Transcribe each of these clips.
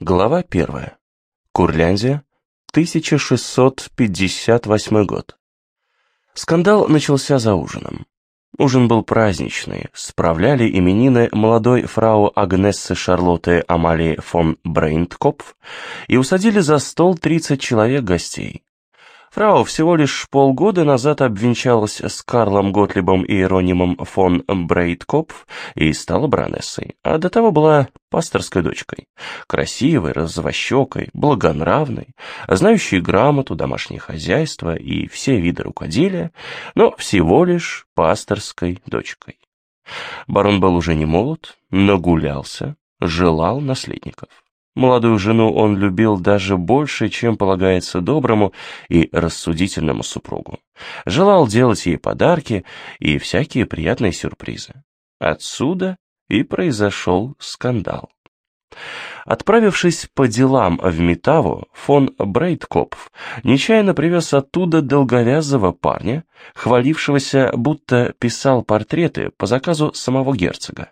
Глава первая. Курляндия, 1658 год. Скандал начался за ужином. Ужин был праздничный, справляли именины молодой фрау Агнессы Шарлотты Амалии фон Брейнткопф и усадили за стол 30 человек гостей. Фрау всего лишь полгода назад обвенчалась с Карлом Готлибом и Иеронимом фон Брейткопф и стала баронессой, а до того была пасторской дочкой. Красивой, развощекой, благонравной, знающей грамоту, домашнее хозяйство и все виды рукоделия, но всего лишь пасторской дочкой. Барон был уже не молод, но гулялся, желал наследников. Молодую жену он любил даже больше, чем полагается доброму и рассудительному супругу. Желал делать ей подарки и всякие приятные сюрпризы. Отсюда и произошел скандал. Отправившись по делам в Метаву, фон Брейткопф нечаянно привез оттуда долговязого парня, хвалившегося, будто писал портреты по заказу самого герцога.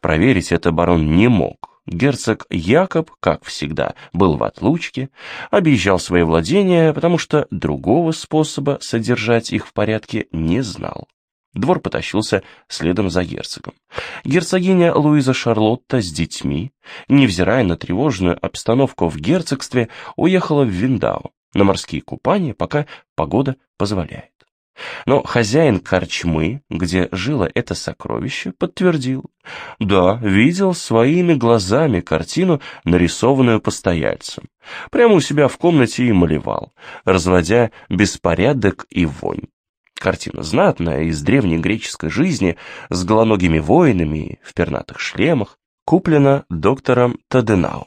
Проверить это барон не мог, Герцог Якоб, как всегда, был в отлучке, объезжал свои владения, потому что другого способа содержать их в порядке не знал. Двор потащился следом за герцогом. Герцогиня Луиза Шарлотта с детьми, невзирая на тревожную обстановку в герцогстве, уехала в Виндау на морские купания, пока погода позволяет. Но хозяин корчмы, где жило это сокровище, подтвердил. Да, видел своими глазами картину, нарисованную постояльцем. Прямо у себя в комнате и малевал, разводя беспорядок и вонь. Картина знатная, из древней греческой жизни, с голоногими воинами в пернатых шлемах, куплена доктором Таденау.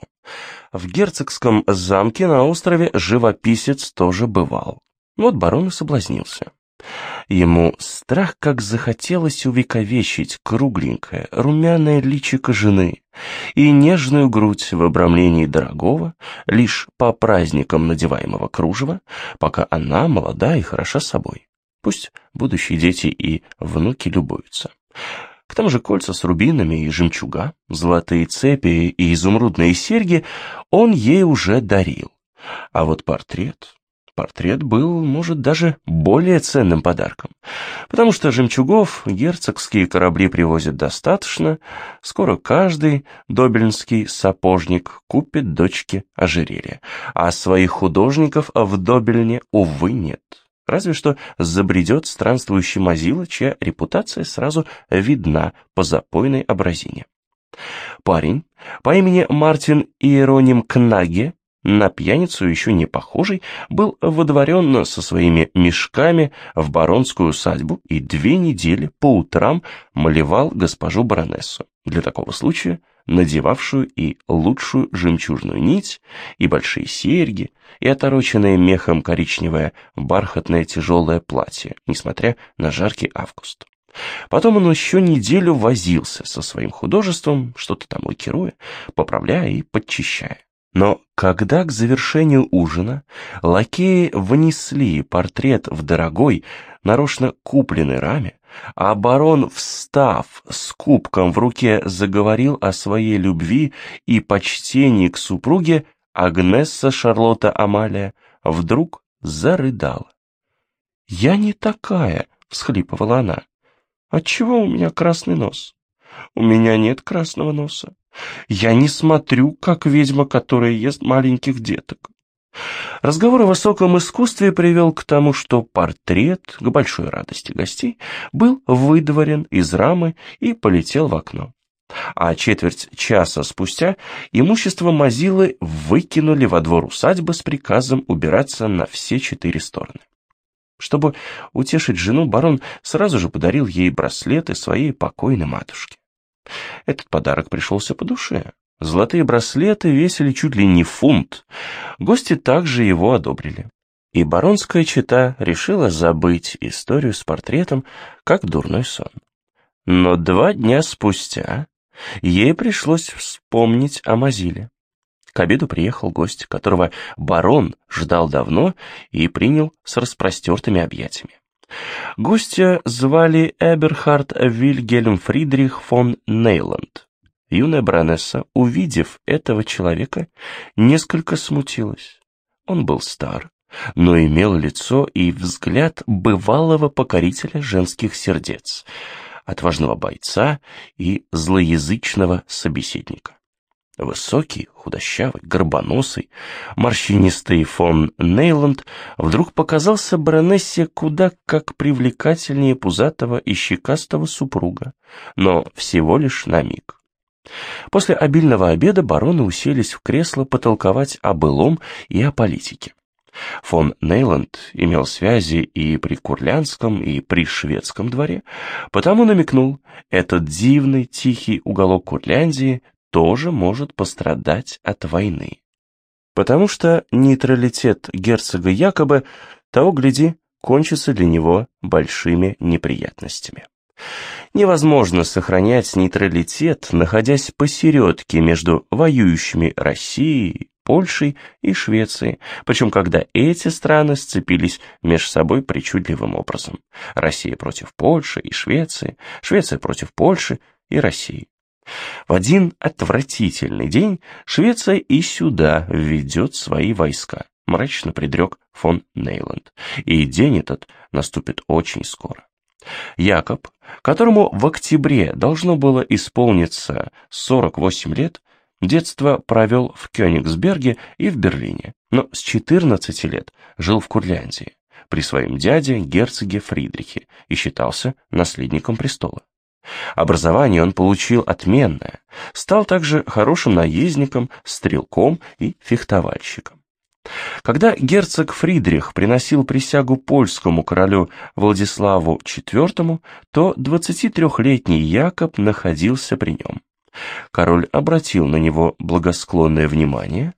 В герцогском замке на острове живописец тоже бывал. Вот барон и соблазнился. Ему страх как захотелось увековечить кругленькое, румяное личико жены и нежную грудь в обрамлении дорогого, лишь по праздникам надеваемого кружева, пока она молода и хороша собой. Пусть будущие дети и внуки любуются. К тому же кольца с рубинами и жемчуга, золотые цепи и изумрудные серьги он ей уже дарил. А вот портрет Портрет был, может, даже более ценным подарком, потому что жемчугов герцогские корабли привозят достаточно, скоро каждый добельнский сапожник купит дочке ожерелье, а своих художников в Добельне, увы, нет. Разве что забредет странствующий Мазила, чья репутация сразу видна по запойной образине. Парень по имени Мартин Иероним Кнаге на пьяницу еще не похожий, был водворен со своими мешками в баронскую усадьбу и две недели по утрам малевал госпожу баронессу, для такого случая надевавшую и лучшую жемчужную нить, и большие серьги, и отороченное мехом коричневое бархатное тяжелое платье, несмотря на жаркий август. Потом он еще неделю возился со своим художеством, что-то там лакируя, поправляя и подчищая. Но когда к завершению ужина лакеи внесли портрет в дорогой, нарочно купленной раме, а барон, встав с кубком в руке, заговорил о своей любви и почтении к супруге, Агнесса Шарлотта Амалия вдруг зарыдала. «Я не такая», — всхлипывала она. «Отчего у меня красный нос?» «У меня нет красного носа. Я не смотрю, как ведьма, которая ест маленьких деток. Разговор о высоком искусстве привел к тому, что портрет, к большой радости гостей, был выдворен из рамы и полетел в окно. А четверть часа спустя имущество Мазилы выкинули во двор усадьбы с приказом убираться на все четыре стороны. Чтобы утешить жену, барон сразу же подарил ей браслеты своей покойной матушке. Этот подарок пришелся по душе. Золотые браслеты весили чуть ли не фунт. Гости также его одобрили. И баронская чита решила забыть историю с портретом, как дурной сон. Но два дня спустя ей пришлось вспомнить о Мазиле. К обеду приехал гость, которого барон ждал давно и принял с распростертыми объятиями. Гостя звали Эберхард Вильгельм Фридрих фон Нейланд. Юная баронесса, увидев этого человека, несколько смутилась. Он был стар, но имел лицо и взгляд бывалого покорителя женских сердец, отважного бойца и злоязычного собеседника. Высокий, худощавый, горбоносый, морщинистый фон Нейланд вдруг показался баронессе куда как привлекательнее пузатого и щекастого супруга, но всего лишь на миг. После обильного обеда бароны уселись в кресло потолковать о былом и о политике. Фон Нейланд имел связи и при Курлянском, и при шведском дворе, потому намекнул, этот дивный тихий уголок Курляндии тоже может пострадать от войны. Потому что нейтралитет герцога якобы, того гляди, кончится для него большими неприятностями. Невозможно сохранять нейтралитет, находясь посередке между воюющими Россией, Польшей и Швецией, причем когда эти страны сцепились между собой причудливым образом. Россия против Польши и Швеции, Швеция против Польши и России. В один отвратительный день Швеция и сюда введет свои войска, мрачно предрек фон Нейланд, и день этот наступит очень скоро. Якоб, которому в октябре должно было исполниться 48 лет, детство провел в Кёнигсберге и в Берлине, но с 14 лет жил в Курляндии при своем дяде герцоге Фридрихе и считался наследником престола. Образование он получил отменное, стал также хорошим наездником, стрелком и фехтовальщиком. Когда герцог Фридрих приносил присягу польскому королю Владиславу IV, то 23-летний Якоб находился при нем. Король обратил на него благосклонное внимание,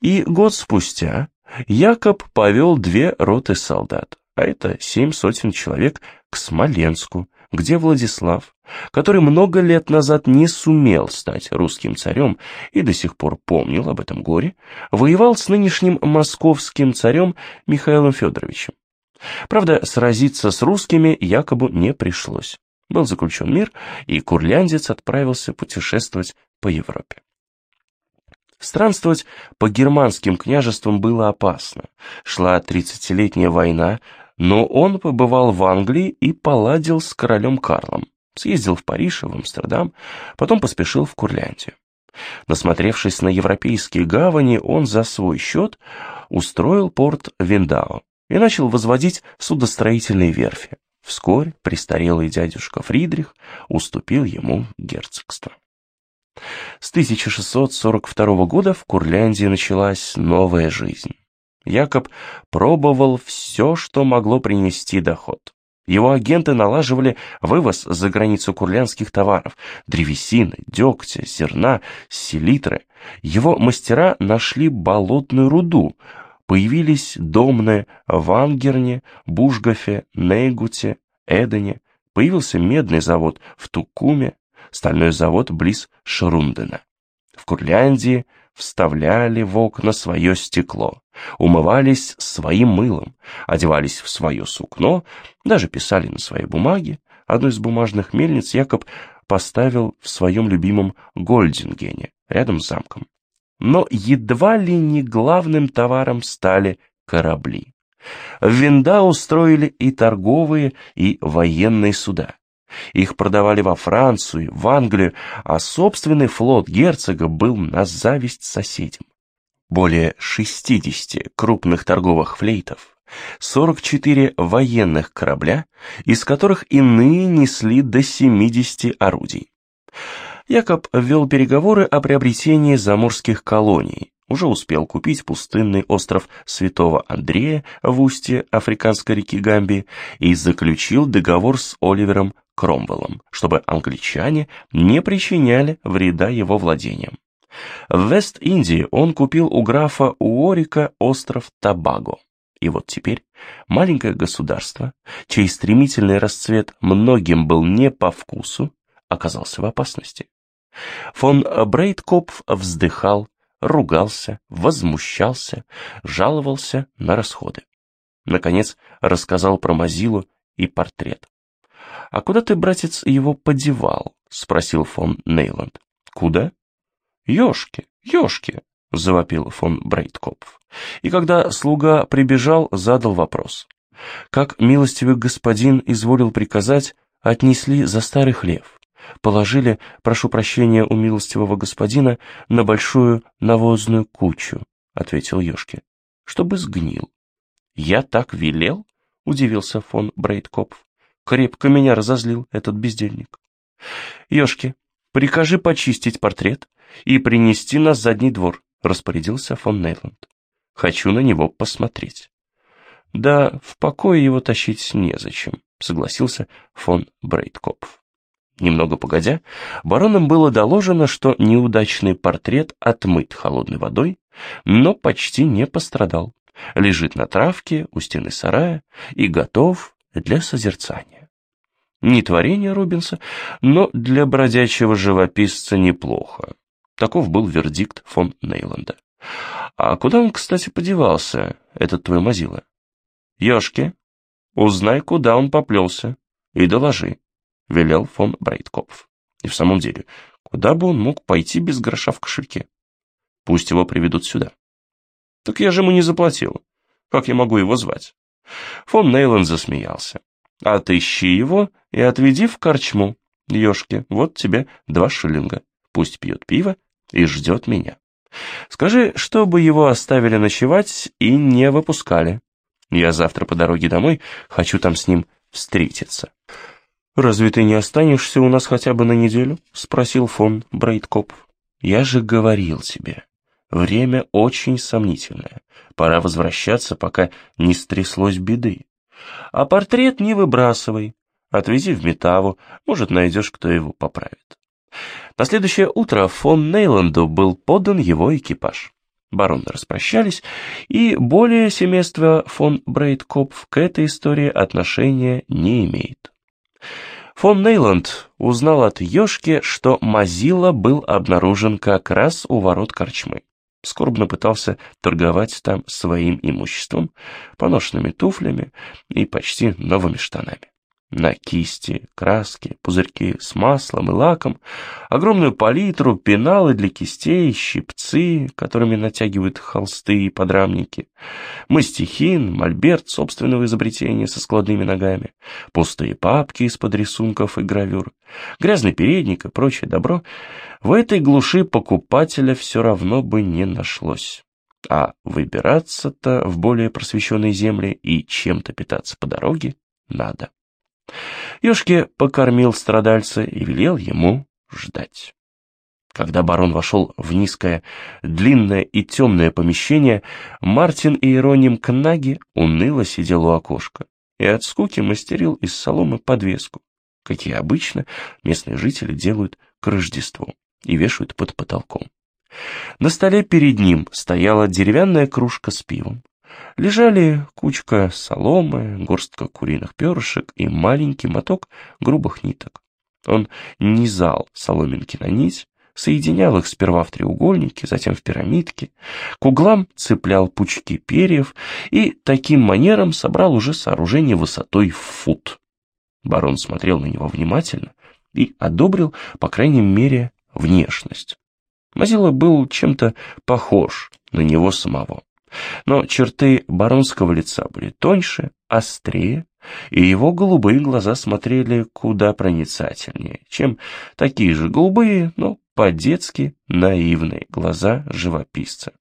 и год спустя Якоб повел две роты солдат, а это семь сотен человек, к Смоленску, где Владислав, который много лет назад не сумел стать русским царем и до сих пор помнил об этом горе, воевал с нынешним московским царем Михаилом Федоровичем. Правда, сразиться с русскими якобы не пришлось. Был заключен мир, и курляндец отправился путешествовать по Европе. Странствовать по германским княжествам было опасно. Шла тридцатилетняя война, но он побывал в Англии и поладил с королем Карлом. Съездил в Париж и в Амстердам, потом поспешил в Курляндию. Насмотревшись на европейские гавани, он за свой счет устроил порт Виндао и начал возводить судостроительные верфи. Вскоре престарелый дядюшка Фридрих уступил ему герцогство. С 1642 года в Курляндии началась новая жизнь. Якоб пробовал все, что могло принести доход. Его агенты налаживали вывоз за границу курлянских товаров – древесины, дегтя, зерна, селитры. Его мастера нашли болотную руду, появились домны в Ангерне, Бушгафе, Нейгуте, Эдене, появился медный завод в Тукуме, стальной завод близ Шрундена. В Курляндии вставляли в окна свое стекло, умывались своим мылом, одевались в свое сукно, даже писали на своей бумаге. Одну из бумажных мельниц Якоб поставил в своем любимом Гольдингене, рядом с замком. Но едва ли не главным товаром стали корабли. В Винда устроили и торговые, и военные суда. Их продавали во Францию, в Англию, а собственный флот герцога был на зависть соседям. Более 60 крупных торговых флейтов, 44 военных корабля, из которых иные несли до 70 орудий. Якоб вел переговоры о приобретении заморских колоний, уже успел купить пустынный остров Святого Андрея в устье африканской реки Гамбии и заключил договор с Оливером Кромвеллом, чтобы англичане не причиняли вреда его владениям. В Вест-Индии он купил у графа Уорика остров Табаго. И вот теперь маленькое государство, чей стремительный расцвет многим был не по вкусу, оказался в опасности. Фон Брейткопф вздыхал ругался, возмущался, жаловался на расходы. Наконец, рассказал про Мазилу и портрет. «А куда ты, братец, его подевал?» — спросил фон Нейланд. Куда? Ёшки, ёшки, завопил фон Брейткопф. И когда слуга прибежал, задал вопрос. Как милостивый господин изволил приказать, отнесли за старый хлев. Положили, прошу прощения у милостивого господина, на большую навозную кучу, ответил Ёшки, чтобы сгнил. Я так велел? Удивился фон Брейткопф. Крепко меня разозлил этот бездельник. Ёшки, прикажи почистить портрет и принести на задний двор, распорядился фон Нейланд. Хочу на него посмотреть. Да, в покое его тащить незачем, согласился фон Брейткопф. Немного погодя, баронам было доложено, что неудачный портрет отмыт холодной водой, но почти не пострадал. Лежит на травке у стены сарая и готов для созерцания. Не творение Рубенса, но для бродячего живописца неплохо. Таков был вердикт фон Нейланда. А куда он, кстати, подевался, этот твой мазила? Ёшки, узнай, куда он поплелся, и доложи, — велел фон Брайткопф. И в самом деле, куда бы он мог пойти без гроша в кошельке? Пусть его приведут сюда. Так я же ему не заплатил. Как я могу его звать? Фон Нейланд засмеялся. Отыщи его и отведи в корчму. Ёшки, вот тебе два шиллинга. Пусть пьет пиво и ждет меня. Скажи, чтобы его оставили ночевать и не выпускали. Я завтра по дороге домой хочу там с ним встретиться. «Разве ты не останешься у нас хотя бы на неделю?» — спросил фон Брейткоп. «Я же говорил тебе, время очень сомнительное. Пора возвращаться, пока не стряслось беды. А портрет не выбрасывай. Отвези в Метаву, может, найдешь, кто его поправит». На следующее утро фон Нейланду был подан его экипаж. Бароны распрощались, и более семейство фон Брейткопф к этой истории отношения не имеет. Фон Нейланд узнал от Ёшки, что Мазила был обнаружен как раз у ворот корчмы. Скорбно пытался торговать там своим имуществом, поношенными туфлями и почти новыми штанами. На кисти, краски, пузырьки с маслом и лаком, огромную палитру, пеналы для кистей, щипцы, которыми натягивают холсты и подрамники, мастихин, мольберт собственного изобретения со складными ногами, пустые папки из-под рисунков и гравюр, грязный передник и прочее добро, в этой глуши покупателя все равно бы не нашлось. А выбираться-то в более просвещенные земли и чем-то питаться по дороге надо. Ёшки покормил страдальца и велел ему ждать. Когда барон вошел в низкое, длинное и темное помещение, Мартин и Иероним Кнаги уныло сидел у окошка и от скуки мастерил из соломы подвеску, какие обычно местные жители делают к Рождеству и вешают под потолком. На столе перед ним стояла деревянная кружка с пивом. Лежали кучка соломы, горстка куриных перышек и маленький моток грубых ниток. Он низал соломинки на нить, соединял их сперва в треугольники, затем в пирамидки, к углам цеплял пучки перьев и таким манером собрал уже сооружение высотой в фут. Барон смотрел на него внимательно и одобрил, по крайней мере, внешность. Мазила был чем-то похож на него самого. Но черты баронского лица были тоньше, острее, и его голубые глаза смотрели куда проницательнее, чем такие же голубые, но по-детски наивные глаза живописца.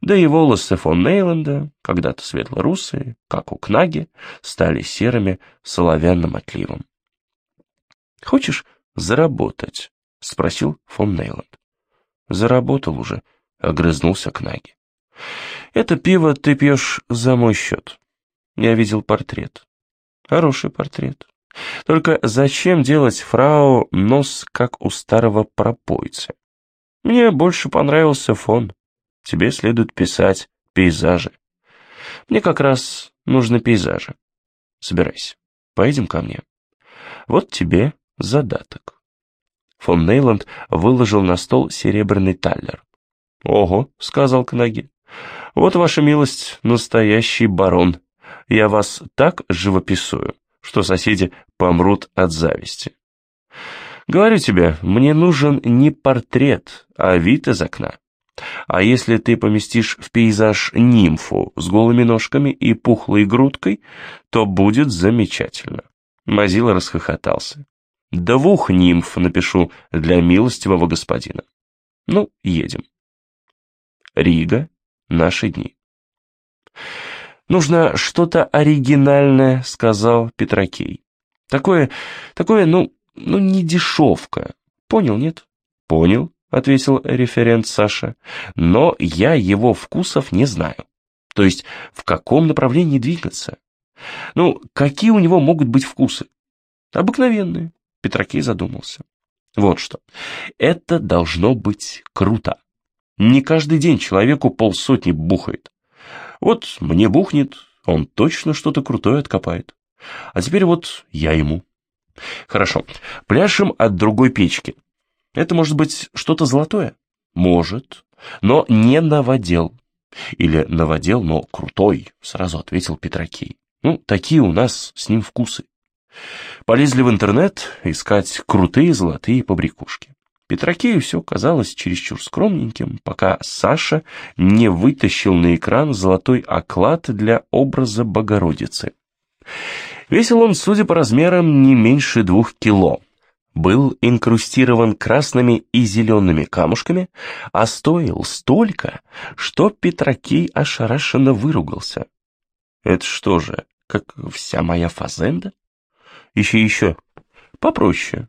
Да и волосы фон Нейланда, когда-то светло-русые, как у Кнаги, стали серыми соловянным отливом. «Хочешь заработать?» — спросил фон Нейланд. «Заработал уже», — огрызнулся Кнаги. Это пиво ты пьешь за мой счет. Я видел портрет. Хороший портрет. Только зачем делать фрау нос, как у старого пропойца? Мне больше понравился фон. Тебе следует писать пейзажи. Мне как раз нужны пейзажи. Собирайся, поедем ко мне. Вот тебе задаток. Фон Нейланд выложил на стол серебряный таллер. «Ого», — сказал Кнаги, вот, ваша милость, настоящий барон. Я вас так живописую, что соседи помрут от зависти. Говорю тебе, мне нужен не портрет, а вид из окна. А если ты поместишь в пейзаж нимфу с голыми ножками и пухлой грудкой, то будет замечательно. Мазила расхохотался. Двух нимф напишу для милостивого господина. Ну, едем. Рига. Наши дни. Нужно что-то оригинальное, сказал Петракей. Такое, такое, ну, ну не дешевка. Понял, нет? Понял, ответил референт Саша. Но я его вкусов не знаю. То есть в каком направлении двигаться? Ну, какие у него могут быть вкусы? Обыкновенные. Петракей задумался. Вот что. Это должно быть круто. Не каждый день человеку полсотни бухает. Вот мне бухнет, он точно что-то крутое откопает. А теперь вот я ему. Хорошо, пляшем от другой печки. Это может быть что-то золотое? Может, но не новодел. Или новодел, но крутой, сразу ответил Петракей. Ну, такие у нас с ним вкусы. Полезли в интернет искать крутые золотые побрякушки. Петракею все казалось чересчур скромненьким, пока Саша не вытащил на экран золотой оклад для образа Богородицы. Весил он, судя по размерам, не меньше двух кило. Был инкрустирован красными и зелеными камушками, а стоил столько, что Петракей ошарашенно выругался. «Это что же, как вся моя фазенда?» «Еще, еще, попроще».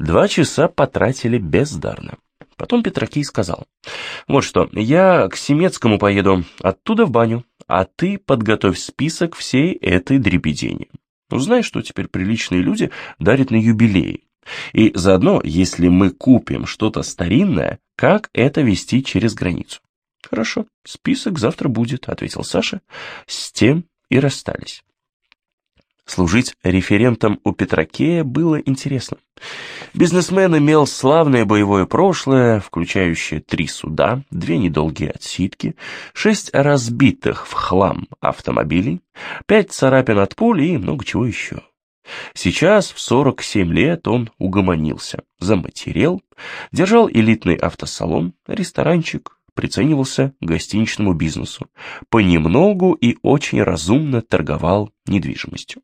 Два часа потратили бездарно. Потом Петракей сказал, «Вот что, я к Семецкому поеду, оттуда в баню, а ты подготовь список всей этой дребедени. Узнай, что теперь приличные люди дарят на юбилеи. И заодно, если мы купим что-то старинное, как это вести через границу?» «Хорошо, список завтра будет», — ответил Саша. С тем и расстались. Служить референтом у Петракея было интересно. Бизнесмен имел славное боевое прошлое, включающее три суда, две недолгие отсидки, шесть разбитых в хлам автомобилей, пять царапин от пули и много чего еще. Сейчас, в 47 лет, он угомонился, заматерел, держал элитный автосалон, ресторанчик, приценивался к гостиничному бизнесу, понемногу и очень разумно торговал недвижимостью.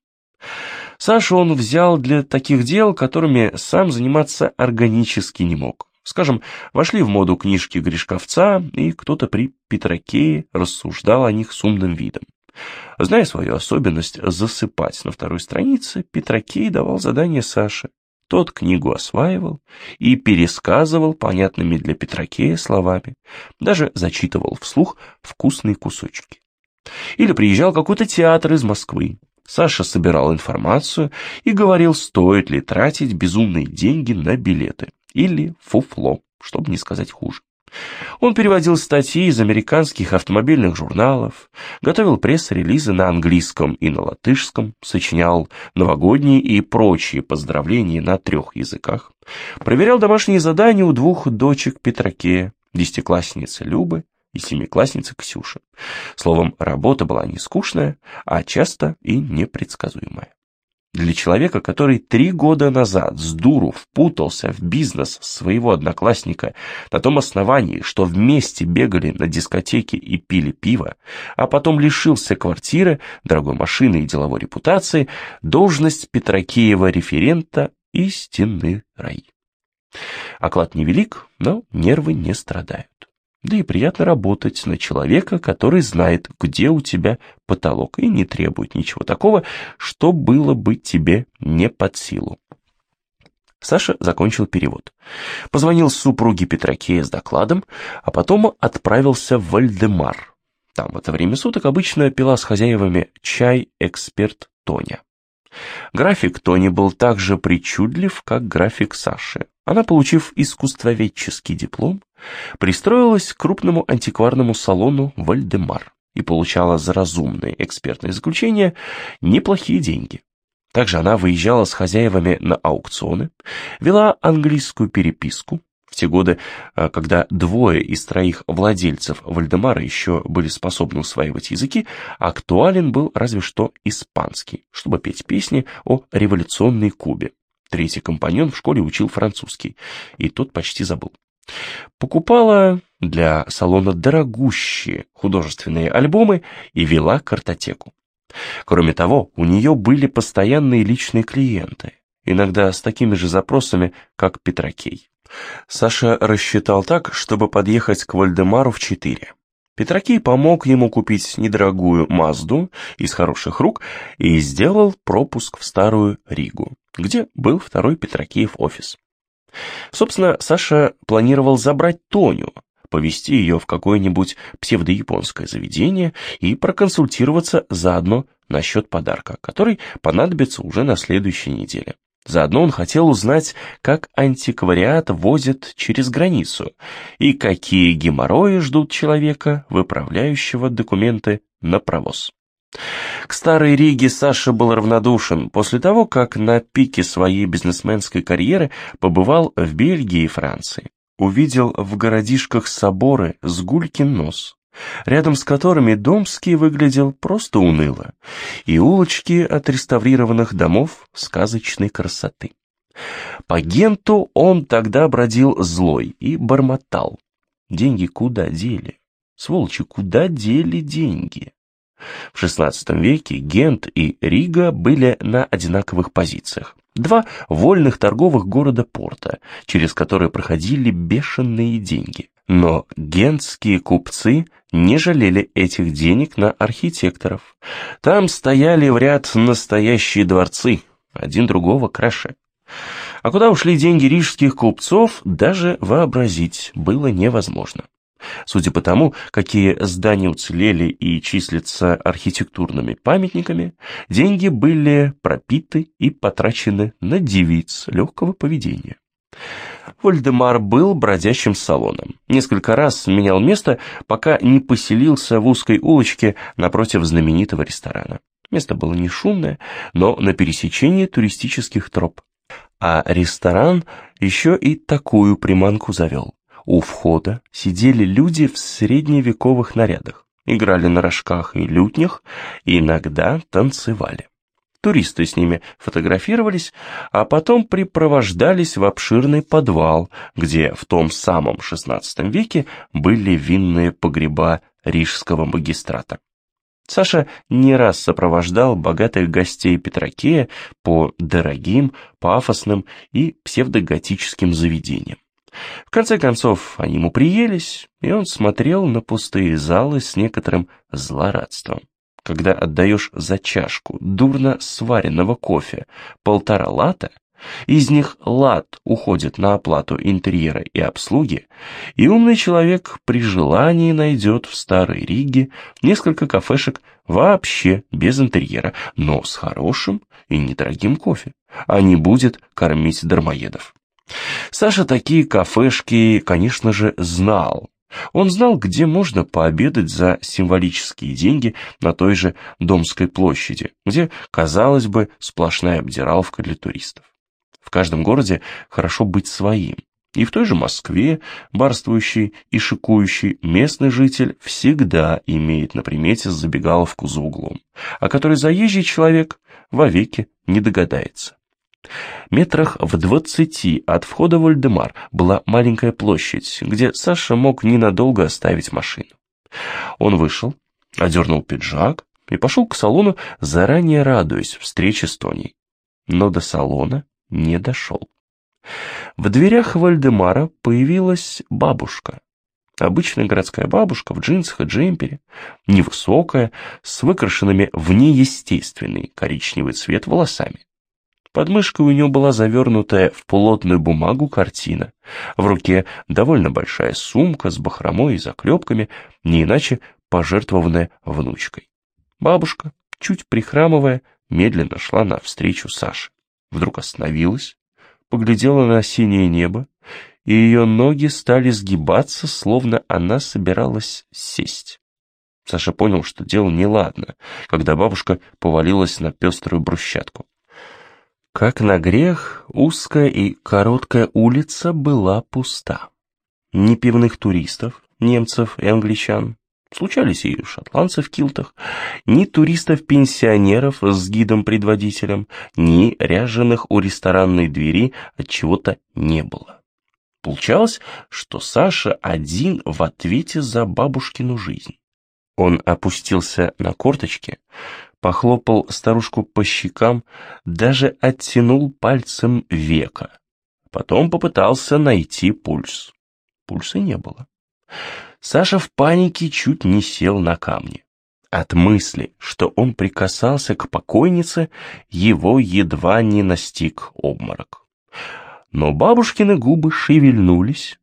Сашу он взял для таких дел, которыми сам заниматься органически не мог. Скажем, вошли в моду книжки Гришковца, и кто-то при Петракее рассуждал о них с умным видом. Зная свою особенность засыпать на второй странице, Петракей давал задание Саше. Тот книгу осваивал и пересказывал понятными для Петракея словами, даже зачитывал вслух вкусные кусочки. Или приезжал какой-то театр из Москвы, Саша собирал информацию и говорил, стоит ли тратить безумные деньги на билеты. Или фуфло, чтобы не сказать хуже. Он переводил статьи из американских автомобильных журналов, готовил пресс-релизы на английском и на латышском, сочинял новогодние и прочие поздравления на трех языках, проверял домашние задания у двух дочек Петракея, десятиклассницы Любы и семиклассница Ксюша. Словом, работа была не скучная, а часто и непредсказуемая. Для человека, который три года назад с дуру впутался в бизнес своего одноклассника на том основании, что вместе бегали на дискотеке и пили пиво, а потом лишился квартиры, дорогой машины и деловой репутации, должность Петракеева референта – истинный рай. Оклад невелик, но нервы не страдают. Да и приятно работать на человека, который знает, где у тебя потолок, и не требует ничего такого, что было бы тебе не под силу. Саша закончил перевод. Позвонил супруге Петракея с докладом, а потом отправился в Вальдемар. Там в это время суток обычно пила с хозяевами чай эксперт Тоня. График Тони был так же причудлив, как график Саши. Она, получив искусствоведческий диплом, пристроилась к крупному антикварному салону «Вальдемар» и получала за разумные экспертные заключения неплохие деньги. Также она выезжала с хозяевами на аукционы, вела английскую переписку. В те годы, а, когда двое из троих владельцев Вальдемара еще были способны усваивать языки, актуален был разве что испанский, чтобы петь песни о революционной Кубе. Третий компаньон в школе учил французский, и тот почти забыл. Покупала для салона дорогущие художественные альбомы и вела картотеку. Кроме того, у нее были постоянные личные клиенты, иногда с такими же запросами, как Петракей. Саша рассчитал так, чтобы подъехать к Вальдемару в четыре. Петракей помог ему купить недорогую Мазду из хороших рук и сделал пропуск в Старую Ригу, где был второй Петракеев офис. Собственно, Саша планировал забрать Тоню, повести ее в какое-нибудь псевдояпонское заведение и проконсультироваться заодно насчет подарка, который понадобится уже на следующей неделе. Заодно он хотел узнать, как антиквариат возят через границу и какие геморрои ждут человека, выправляющего документы на провоз. К Старой Риге Саша был равнодушен после того, как на пике своей бизнесменской карьеры побывал в Бельгии и Франции. Увидел в городишках соборы с гулькин нос, рядом с которыми Домский выглядел просто уныло, и улочки отреставрированных домов сказочной красоты. По Генту он тогда бродил злой и бормотал. Деньги куда дели? Сволочи, куда дели деньги? В XVI веке Гент и Рига были на одинаковых позициях. Два вольных торговых города-порта, через которые проходили бешеные деньги. Но гентские купцы не жалели этих денег на архитекторов. Там стояли в ряд настоящие дворцы, один другого краше. А куда ушли деньги рижских купцов, даже вообразить было невозможно. Судя по тому, какие здания уцелели и числятся архитектурными памятниками, деньги были пропиты и потрачены на девиц легкого поведения. Вольдемар был бродячим салоном. Несколько раз менял место, пока не поселился в узкой улочке напротив знаменитого ресторана. Место было не шумное, но на пересечении туристических троп. А ресторан еще и такую приманку завел. У входа сидели люди в средневековых нарядах, играли на рожках и лютнях иногда танцевали. Туристы с ними фотографировались, а потом припровождались в обширный подвал, где в том самом XVI веке были винные погреба рижского магистрата. Саша не раз сопровождал богатых гостей Петракея по дорогим, пафосным и псевдоготическим заведениям. В конце концов, они ему приелись, и он смотрел на пустые залы с некоторым злорадством. Когда отдаешь за чашку дурно сваренного кофе полтора лата, из них лат уходит на оплату интерьера и обслуги, и умный человек при желании найдет в Старой Риге несколько кафешек вообще без интерьера, но с хорошим и недорогим кофе, а не будет кормить дармоедов. Саша такие кафешки, конечно же, знал. Он знал, где можно пообедать за символические деньги на той же Домской площади, где, казалось бы, сплошная обдираловка для туристов. В каждом городе хорошо быть своим. И в той же Москве, барствующий и шикующий, местный житель всегда имеет на примете забегаловку за углом, о которой заезжий человек вовеки не догадается. Метрах в двадцати от входа в Вольдемар была маленькая площадь, где Саша мог ненадолго оставить машину. Он вышел, одернул пиджак и пошел к салону, заранее радуясь встрече с Тоней. Но до салона не дошел. В дверях Вальдемара появилась бабушка. Обычная городская бабушка в джинсах и джемпере, невысокая, с выкрашенными в неестественный коричневый цвет волосами. Под мышкой у нее была завернутая в плотную бумагу картина. В руке довольно большая сумка с бахромой и заклепками, не иначе пожертвованная внучкой. Бабушка, чуть прихрамывая, медленно шла навстречу Саше. Вдруг остановилась, поглядела на синее небо, и ее ноги стали сгибаться, словно она собиралась сесть. Саша понял, что дело неладно, когда бабушка повалилась на пеструю брусчатку. Как на грех, узкая и короткая улица была пуста. Ни пивных туристов, немцев и англичан, Случались и шотландцы в килтах, ни туристов-пенсионеров с гидом-предводителем, ни ряженых у ресторанной двери от чего-то не было. Получалось, что Саша один в ответе за бабушкину жизнь. Он опустился на корточки, похлопал старушку по щекам, даже оттянул пальцем века. Потом попытался найти пульс. Пульса не было. Саша в панике чуть не сел на камни. От мысли, что он прикасался к покойнице, его едва не настиг обморок. Но бабушкины губы шевельнулись,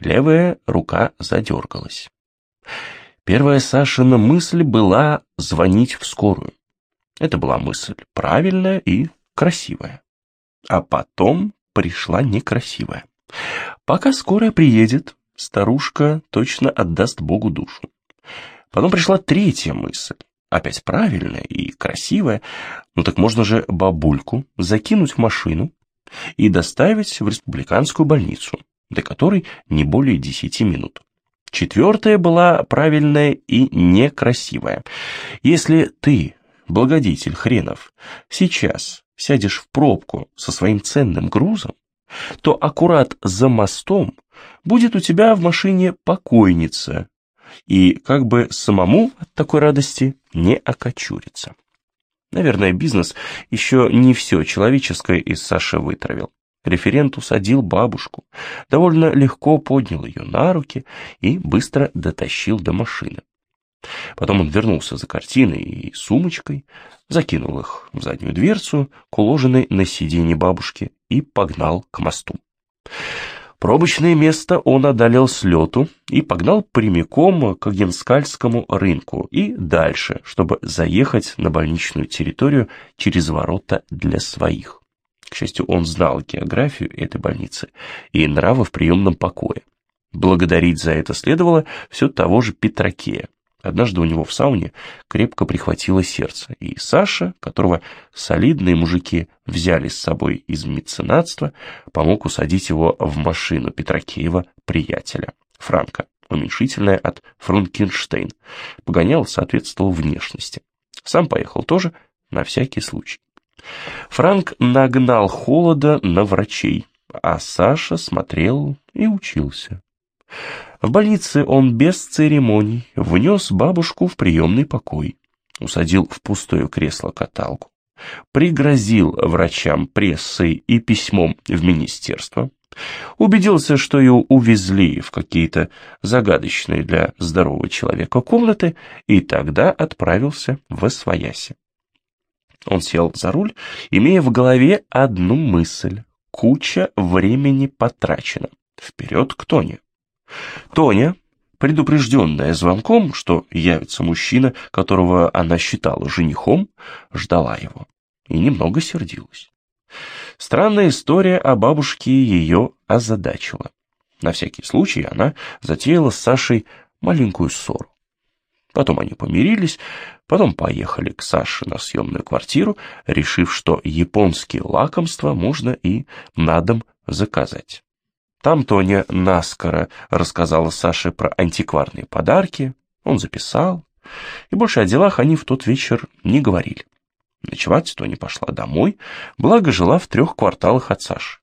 левая рука задергалась. Первая Сашина мысль была звонить в скорую. Это была мысль правильная и красивая. А потом пришла некрасивая. Пока скорая приедет, старушка точно отдаст Богу душу. Потом пришла третья мысль, опять правильная и красивая, ну так можно же бабульку закинуть в машину и доставить в республиканскую больницу, до которой не более десяти минут. Четвертая была правильная и некрасивая. Если ты, благодетель хренов, сейчас сядешь в пробку со своим ценным грузом, то аккурат за мостом будет у тебя в машине покойница, и как бы самому от такой радости не окочуриться. Наверное, бизнес еще не все человеческое из Саши вытравил. Референт усадил бабушку, довольно легко поднял ее на руки и быстро дотащил до машины. Потом он вернулся за картиной и сумочкой, закинул их в заднюю дверцу к уложенной на сиденье бабушки и погнал к мосту. Пробочное место он одолел с лету и погнал прямиком к Генскальскому рынку и дальше, чтобы заехать на больничную территорию через ворота для своих. К счастью, он знал географию этой больницы и нравы в приемном покое. Благодарить за это следовало все того же Петракея, Однажды у него в сауне крепко прихватило сердце, и Саша, которого солидные мужики взяли с собой из меценатства, помог усадить его в машину Петракеева приятеля, Франка, уменьшительное от Фрункенштейн. Погонял соответствовал внешности. Сам поехал тоже, на всякий случай. Франк нагнал холода на врачей, а Саша смотрел и учился. В больнице он без церемоний внес бабушку в приемный покой, усадил в пустое кресло-каталку, пригрозил врачам прессой и письмом в министерство, убедился, что ее увезли в какие-то загадочные для здорового человека комнаты, и тогда отправился в Освояси. Он сел за руль, имея в голове одну мысль. Куча времени потрачена. Вперед к Тоне. Тоня, предупрежденная звонком, что явится мужчина, которого она считала женихом, ждала его и немного сердилась. Странная история о бабушке ее озадачила. На всякий случай она затеяла с Сашей маленькую ссору. Потом они помирились, потом поехали к Саше на съемную квартиру, решив, что японские лакомства можно и на дом заказать. Там Тоня наскоро рассказала Саше про антикварные подарки, он записал, и больше о делах они в тот вечер не говорили. Ночевать Тоня пошла домой, благо жила в трех кварталах от Саши.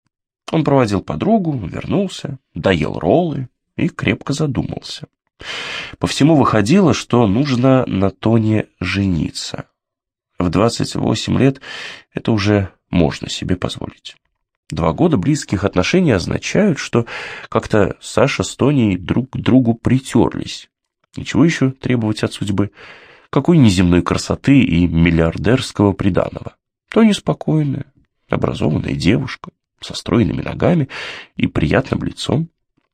Он проводил подругу, вернулся, доел роллы и крепко задумался. По всему выходило, что нужно на Тоне жениться. В 28 лет это уже можно себе позволить. Два года близких отношений означают, что как-то Саша с Тоней друг к другу притерлись. Ничего еще требовать от судьбы. Какой неземной красоты и миллиардерского приданого. Тоня спокойная, образованная девушка, со стройными ногами и приятным лицом,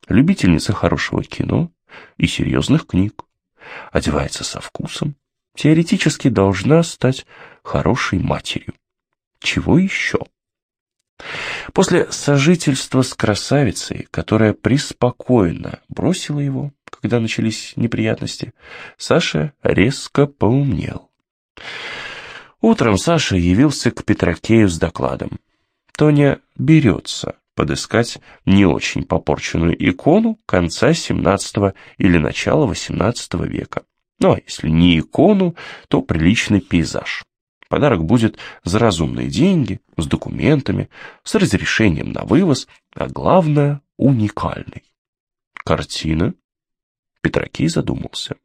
любительница хорошего кино и серьезных книг, одевается со вкусом, теоретически должна стать хорошей матерью. Чего еще? После сожительства с красавицей, которая преспокойно бросила его, когда начались неприятности, Саша резко поумнел. Утром Саша явился к Петракею с докладом. Тоня берется подыскать не очень попорченную икону конца XVII или начала XVIII века. Ну а если не икону, то приличный пейзаж. Подарок будет за разумные деньги, с документами, с разрешением на вывоз, а главное — уникальный. Картина? Петракей задумался.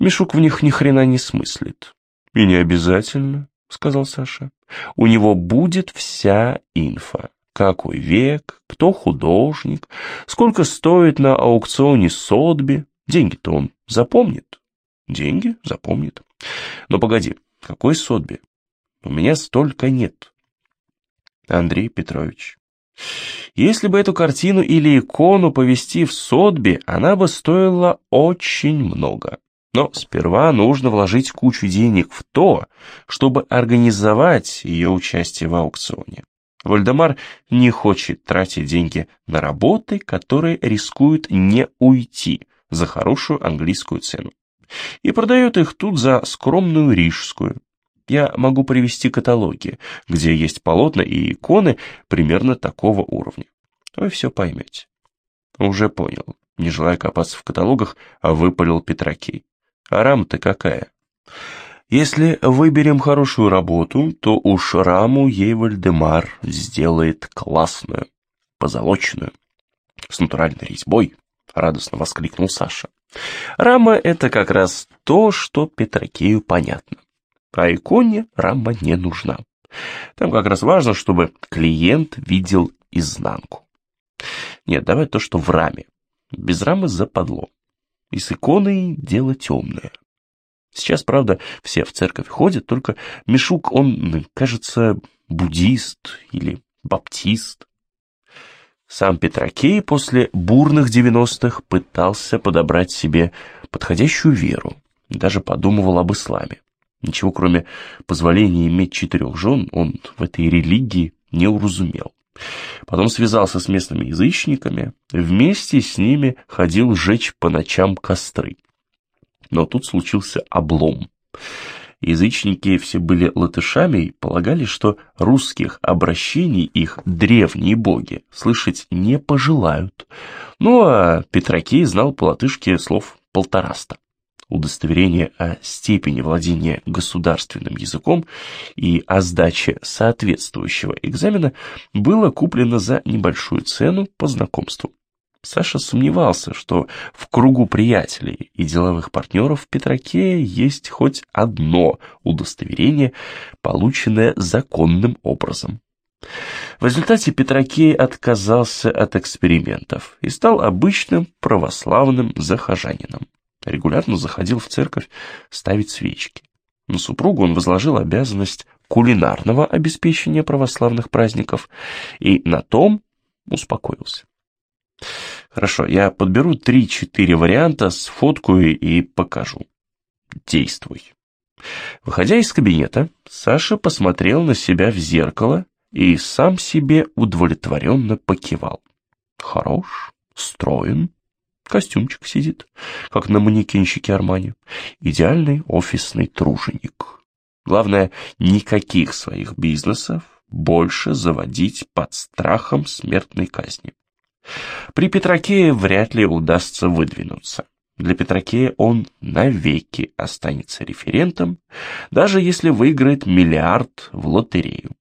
Мишук в них ни хрена не смыслит. И не обязательно, сказал Саша. У него будет вся инфа. Какой век, кто художник, сколько стоит на аукционе Сотби. Деньги-то он запомнит. Деньги запомнит. Но погоди, какой Сотби? У меня столько нет. Андрей Петрович, если бы эту картину или икону повести в Сотби, она бы стоила очень много. Но сперва нужно вложить кучу денег в то, чтобы организовать ее участие в аукционе. Вальдемар не хочет тратить деньги на работы, которые рискуют не уйти за хорошую английскую цену. И продает их тут за скромную рижскую. Я могу привести каталоги, где есть полотна и иконы примерно такого уровня. Вы все поймете. Уже понял. Не желая копаться в каталогах, а выпалил Петракей. А рама-то какая? Если выберем хорошую работу, то уж раму ей Вальдемар сделает классную, позолоченную, с натуральной резьбой, радостно воскликнул Саша. Рама — это как раз то, что Петракею понятно а иконе рама не нужна. Там как раз важно, чтобы клиент видел изнанку. Нет, давай то, что в раме. Без рамы западло. И с иконой дело темное. Сейчас, правда, все в церковь ходят, только Мишук, он, кажется, буддист или баптист. Сам Петракей после бурных девяностых пытался подобрать себе подходящую веру, даже подумывал об исламе. Ничего, кроме позволения иметь четырех жен, он в этой религии не уразумел. Потом связался с местными язычниками, вместе с ними ходил жечь по ночам костры. Но тут случился облом. Язычники все были латышами и полагали, что русских обращений их древние боги слышать не пожелают. Ну а Петракей знал по-латышке слов полтораста удостоверение о степени владения государственным языком и о сдаче соответствующего экзамена было куплено за небольшую цену по знакомству. Саша сомневался, что в кругу приятелей и деловых партнеров в Петраке есть хоть одно удостоверение, полученное законным образом. В результате Петракей отказался от экспериментов и стал обычным православным захожанином регулярно заходил в церковь ставить свечки. На супругу он возложил обязанность кулинарного обеспечения православных праздников и на том успокоился. Хорошо, я подберу три-четыре варианта, сфоткаю и покажу. Действуй. Выходя из кабинета, Саша посмотрел на себя в зеркало и сам себе удовлетворенно покивал. Хорош, строен, Костюмчик сидит, как на манекенщике Армани. Идеальный офисный труженик. Главное, никаких своих бизнесов больше заводить под страхом смертной казни. При Петракее вряд ли удастся выдвинуться. Для Петракея он навеки останется референтом, даже если выиграет миллиард в лотерею.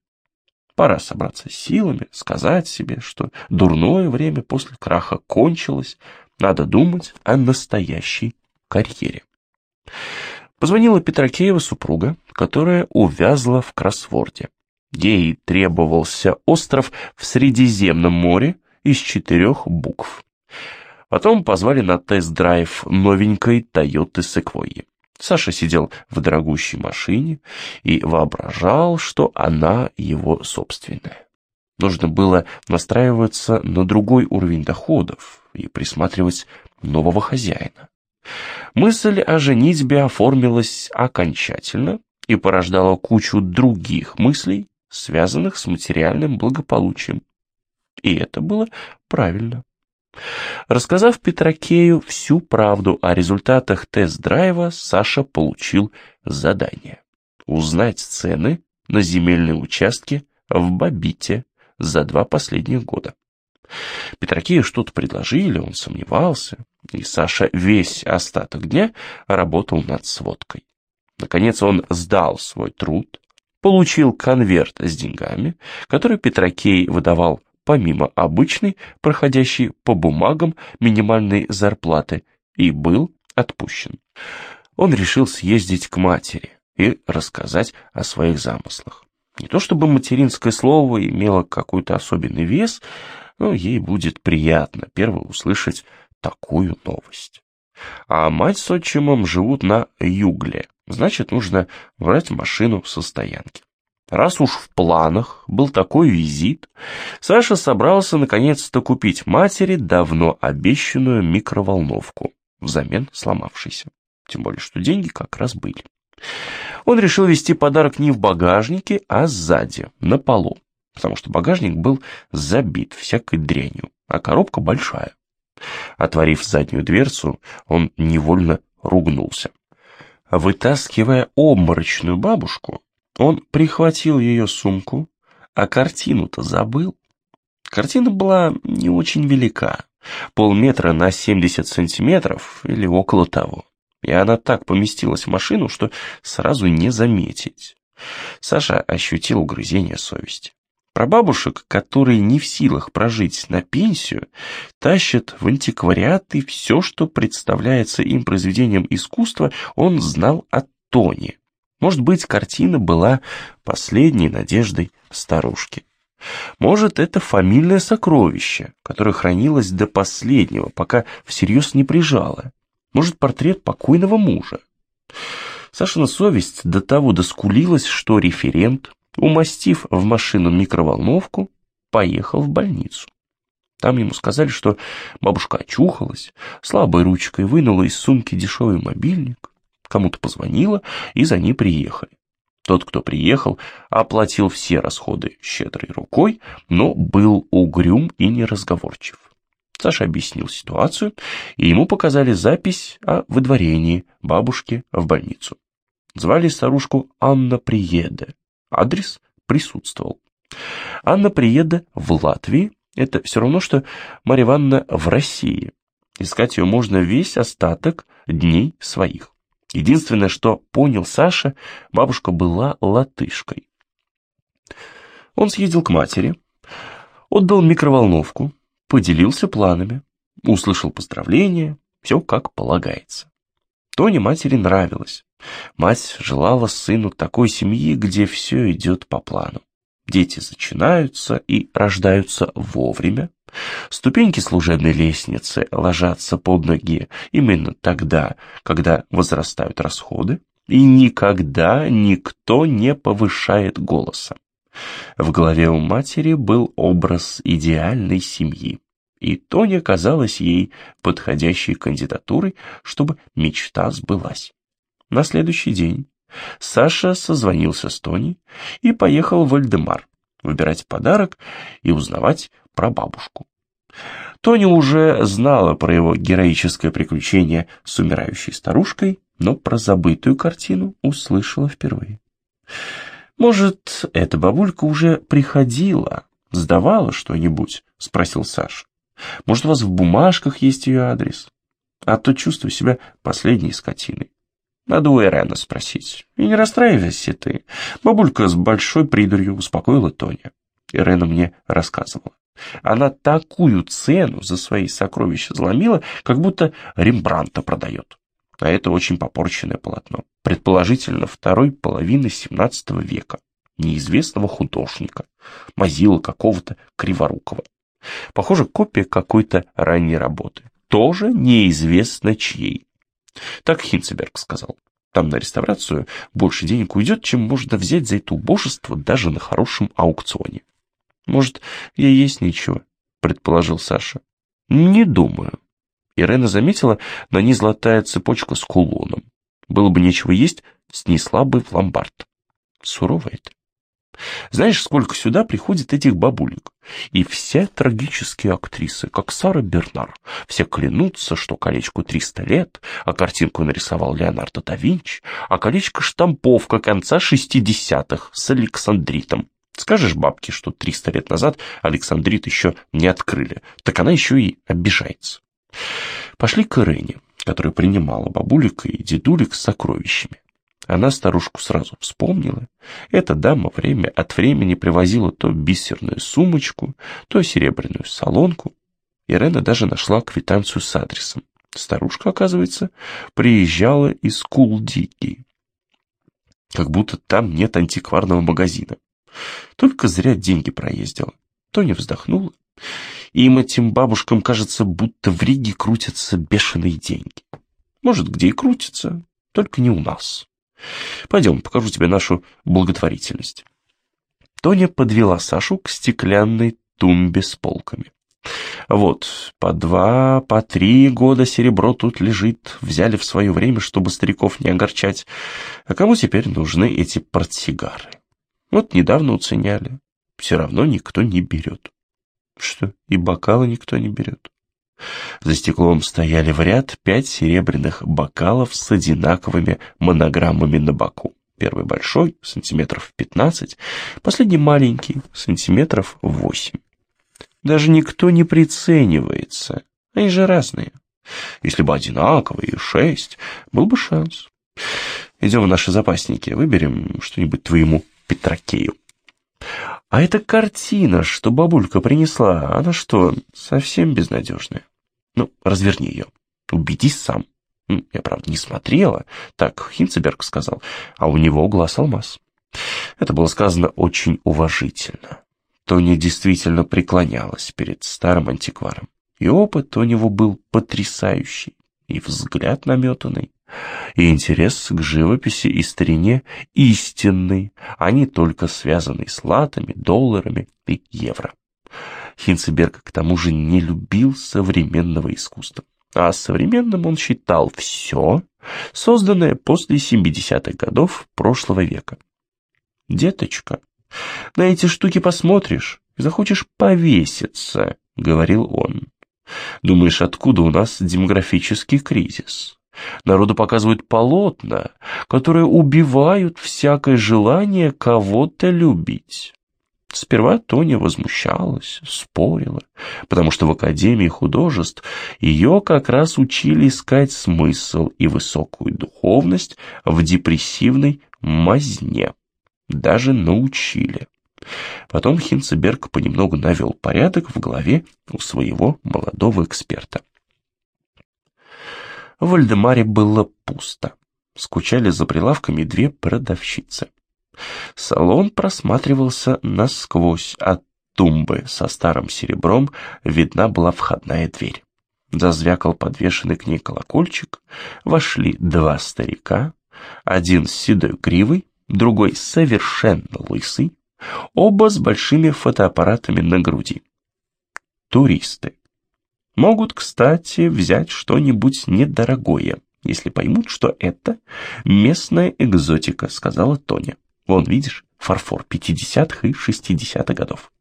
Пора собраться силами, сказать себе, что дурное время после краха кончилось, надо думать о настоящей карьере. Позвонила Петракеева супруга, которая увязла в кроссворде. Ей требовался остров в Средиземном море из четырех букв. Потом позвали на тест-драйв новенькой Тойоты Секвойи. Саша сидел в дорогущей машине и воображал, что она его собственная. Нужно было настраиваться на другой уровень доходов и присматривать нового хозяина. Мысль о женитьбе оформилась окончательно и порождала кучу других мыслей, связанных с материальным благополучием. И это было правильно. Рассказав Петракею всю правду о результатах тест-драйва, Саша получил задание. Узнать цены на земельные участки в Бабите за два последних года. Петракею что-то предложили, он сомневался, и Саша весь остаток дня работал над сводкой. Наконец он сдал свой труд, получил конверт с деньгами, который Петракей выдавал помимо обычной, проходящей по бумагам минимальной зарплаты, и был отпущен. Он решил съездить к матери и рассказать о своих замыслах. Не то чтобы материнское слово имело какой-то особенный вес, но ей будет приятно первое услышать такую новость. А мать с отчимом живут на югле, значит, нужно брать машину со стоянки. Раз уж в планах был такой визит, Саша собрался наконец-то купить матери давно обещанную микроволновку, взамен сломавшейся. Тем более, что деньги как раз были. Он решил вести подарок не в багажнике, а сзади, на полу, потому что багажник был забит всякой дрянью, а коробка большая. Отворив заднюю дверцу, он невольно ругнулся. Вытаскивая обморочную бабушку, он прихватил ее сумку, а картину-то забыл. Картина была не очень велика, полметра на 70 сантиметров или около того. И она так поместилась в машину, что сразу не заметить. Саша ощутил угрызение совести. Про бабушек, которые не в силах прожить на пенсию, тащат в антиквариаты все, что представляется им произведением искусства, он знал от Тони. Может быть, картина была последней надеждой старушки. Может, это фамильное сокровище, которое хранилось до последнего, пока всерьез не прижало. Может, портрет покойного мужа. Сашина совесть до того доскулилась, что референт, умастив в машину микроволновку, поехал в больницу. Там ему сказали, что бабушка очухалась, слабой ручкой вынула из сумки дешевый мобильник, кому-то позвонила, и за ней приехали. Тот, кто приехал, оплатил все расходы щедрой рукой, но был угрюм и неразговорчив. Саша объяснил ситуацию, и ему показали запись о выдворении бабушки в больницу. Звали старушку Анна Приеда. Адрес присутствовал. Анна Приеда в Латвии – это все равно, что Марья Ивановна в России. Искать ее можно весь остаток дней своих. Единственное, что понял Саша, бабушка была латышкой. Он съездил к матери, отдал микроволновку, поделился планами, услышал поздравления, все как полагается. Тоне матери нравилось. Мать желала сыну такой семьи, где все идет по плану. Дети зачинаются и рождаются вовремя. Ступеньки служебной лестницы ложатся под ноги именно тогда, когда возрастают расходы, и никогда никто не повышает голоса. В голове у матери был образ идеальной семьи, и Тоня казалась ей подходящей кандидатурой, чтобы мечта сбылась. На следующий день Саша созвонился с Тони и поехал в Вальдемар выбирать подарок и узнавать про бабушку. Тони уже знала про его героическое приключение с умирающей старушкой, но про забытую картину услышала впервые. «Может, эта бабулька уже приходила, сдавала что-нибудь?» — спросил Саша. «Может, у вас в бумажках есть ее адрес? А то чувствую себя последней скотиной». Надо у Ирена спросить. И не расстраивайся ты. Бабулька с большой придурью успокоила Тоня. Ирена мне рассказывала. Она такую цену за свои сокровища заломила, как будто Рембранта продает. А это очень попорченное полотно. Предположительно, второй половины 17 века. Неизвестного художника. Мазила какого-то криворукого. Похоже, копия какой-то ранней работы. Тоже неизвестно чьей. Так Хинцеберг сказал. Там на реставрацию больше денег уйдет, чем можно взять за это убожество даже на хорошем аукционе. Может, я есть ничего, предположил Саша. Не думаю. Ирена заметила, на ней золотая цепочка с кулоном. Было бы нечего есть, снесла бы в ломбард. Сурово это. Знаешь, сколько сюда приходит этих бабулек? И все трагические актрисы, как Сара Бернар, все клянутся, что колечку 300 лет, а картинку нарисовал Леонардо да Винчи, а колечко штамповка конца 60-х с Александритом. Скажешь бабке, что 300 лет назад Александрит еще не открыли, так она еще и обижается. Пошли к Ирене, которая принимала бабулик и дедулик с сокровищами. Она старушку сразу вспомнила. Эта дама время от времени привозила то бисерную сумочку, то серебряную солонку. Ирена даже нашла квитанцию с адресом. Старушка, оказывается, приезжала из Кулдики. Как будто там нет антикварного магазина. Только зря деньги проездила. Тоня вздохнула. Им, этим бабушкам, кажется, будто в Риге крутятся бешеные деньги. Может, где и крутятся, только не у нас. Пойдем, покажу тебе нашу благотворительность. Тоня подвела Сашу к стеклянной тумбе с полками. Вот, по два, по три года серебро тут лежит, взяли в свое время, чтобы стариков не огорчать. А кому теперь нужны эти портсигары? Вот недавно уценяли, все равно никто не берет. Что, и бокалы никто не берет? За стеклом стояли в ряд пять серебряных бокалов с одинаковыми монограммами на боку. Первый большой, сантиметров пятнадцать, последний маленький, сантиметров восемь. Даже никто не приценивается, они же разные. Если бы одинаковые, шесть, был бы шанс. Идем в наши запасники, выберем что-нибудь твоему Петракею. А эта картина, что бабулька принесла, она что, совсем безнадежная? Ну, разверни ее, убедись сам. Я, правда, не смотрела, так Хинцеберг сказал, а у него глаз алмаз. Это было сказано очень уважительно. Тоня действительно преклонялась перед старым антикваром. И опыт у него был потрясающий, и взгляд наметанный, и интерес к живописи и старине истинный, а не только связанный с латами, долларами и евро. Хинцеберг к тому же не любил современного искусства, а современным он считал все, созданное после 70-х годов прошлого века. «Деточка, на эти штуки посмотришь захочешь повеситься», — говорил он. «Думаешь, откуда у нас демографический кризис?» Народу показывают полотна, которые убивают всякое желание кого-то любить. Сперва Тоня возмущалась, спорила, потому что в Академии художеств ее как раз учили искать смысл и высокую духовность в депрессивной мазне. Даже научили. Потом Хинцеберг понемногу навел порядок в голове у своего молодого эксперта. В Вальдемаре было пусто. Скучали за прилавками две продавщицы. Салон просматривался насквозь от тумбы со старым серебром, видна была входная дверь. Зазвякал подвешенный к ней колокольчик, вошли два старика, один с седой гривой, другой совершенно лысый, оба с большими фотоаппаратами на груди. Туристы. Могут, кстати, взять что-нибудь недорогое, если поймут, что это местная экзотика, сказала Тоня. Вон, видишь, фарфор 50-х и 60-х годов.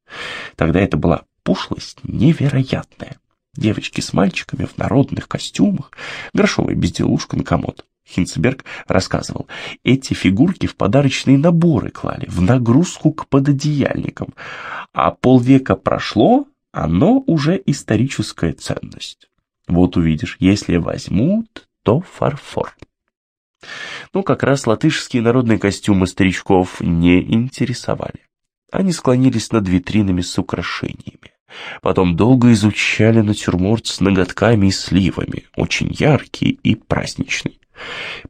Тогда это была пошлость невероятная. Девочки с мальчиками в народных костюмах, грошовая безделушка на комод. Хинцберг рассказывал, эти фигурки в подарочные наборы клали, в нагрузку к пододеяльникам. А полвека прошло, оно уже историческая ценность. Вот увидишь, если возьмут, то фарфор. Ну, как раз латышские народные костюмы старичков не интересовали. Они склонились над витринами с украшениями. Потом долго изучали натюрморт с ноготками и сливами, очень яркий и праздничный.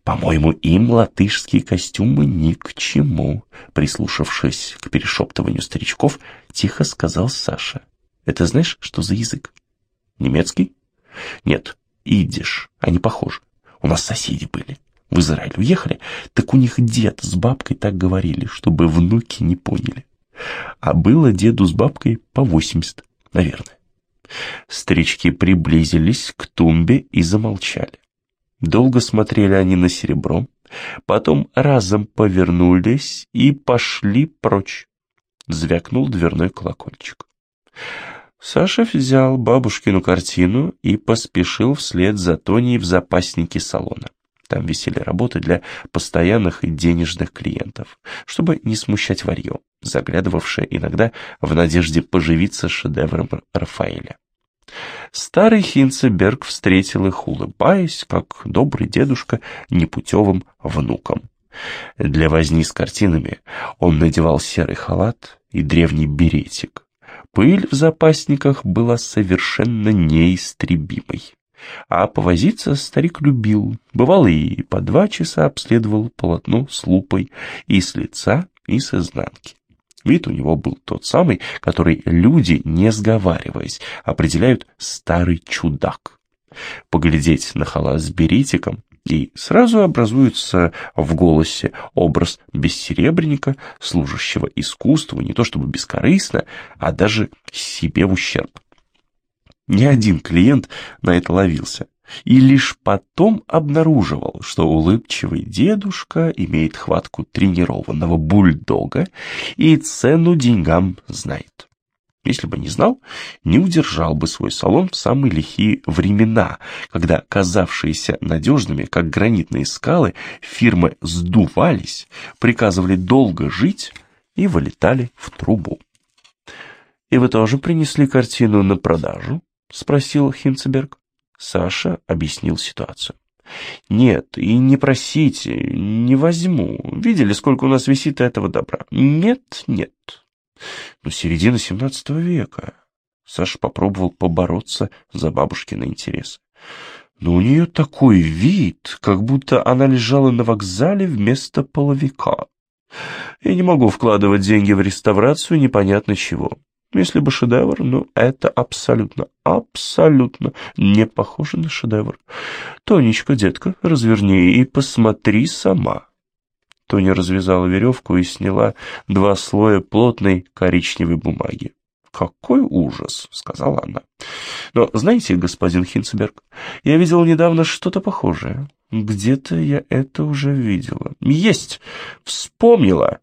По-моему, им латышские костюмы ни к чему, прислушавшись к перешептыванию старичков, тихо сказал Саша. Это знаешь, что за язык? Немецкий? Нет, идиш. Они похожи. У нас соседи были. В Израиль уехали, так у них дед с бабкой так говорили, чтобы внуки не поняли. А было деду с бабкой по восемьдесят, наверное. Старички приблизились к тумбе и замолчали. Долго смотрели они на серебро, потом разом повернулись и пошли прочь. Звякнул дверной колокольчик. Саша взял бабушкину картину и поспешил вслед за Тоней в запасники салона. Там висели работы для постоянных и денежных клиентов, чтобы не смущать варье, заглядывавшее иногда в надежде поживиться шедевром Рафаэля. Старый Хинцеберг встретил их, улыбаясь, как добрый дедушка непутевым внуком. Для возни с картинами он надевал серый халат и древний беретик. Пыль в запасниках была совершенно неистребимой. А повозиться старик любил. Бывало и по два часа обследовал полотно с лупой и с лица, и с изнанки. Вид у него был тот самый, который люди, не сговариваясь, определяют «старый чудак». Поглядеть на халат с беретиком, и сразу образуется в голосе образ бессеребренника, служащего искусству не то чтобы бескорыстно, а даже себе в ущерб. Ни один клиент на это ловился. И лишь потом обнаруживал, что улыбчивый дедушка имеет хватку тренированного бульдога и цену деньгам знает. Если бы не знал, не удержал бы свой салон в самые лихие времена, когда казавшиеся надежными, как гранитные скалы, фирмы сдувались, приказывали долго жить и вылетали в трубу. «И вы тоже принесли картину на продажу?» — спросил Хинцеберг. Саша объяснил ситуацию. «Нет, и не просите, не возьму. Видели, сколько у нас висит этого добра? Нет, нет. Ну, середина семнадцатого века». Саша попробовал побороться за бабушкины интересы. Но у нее такой вид, как будто она лежала на вокзале вместо половика. Я не могу вкладывать деньги в реставрацию непонятно чего. Если бы шедевр, ну, это абсолютно, абсолютно не похоже на шедевр. Тонечка, детка, разверни и посмотри сама. Тоня развязала веревку и сняла два слоя плотной коричневой бумаги. «Какой ужас!» — сказала она. «Но знаете, господин Хинцберг, я видел недавно что-то похожее. Где-то я это уже видела. Есть! Вспомнила!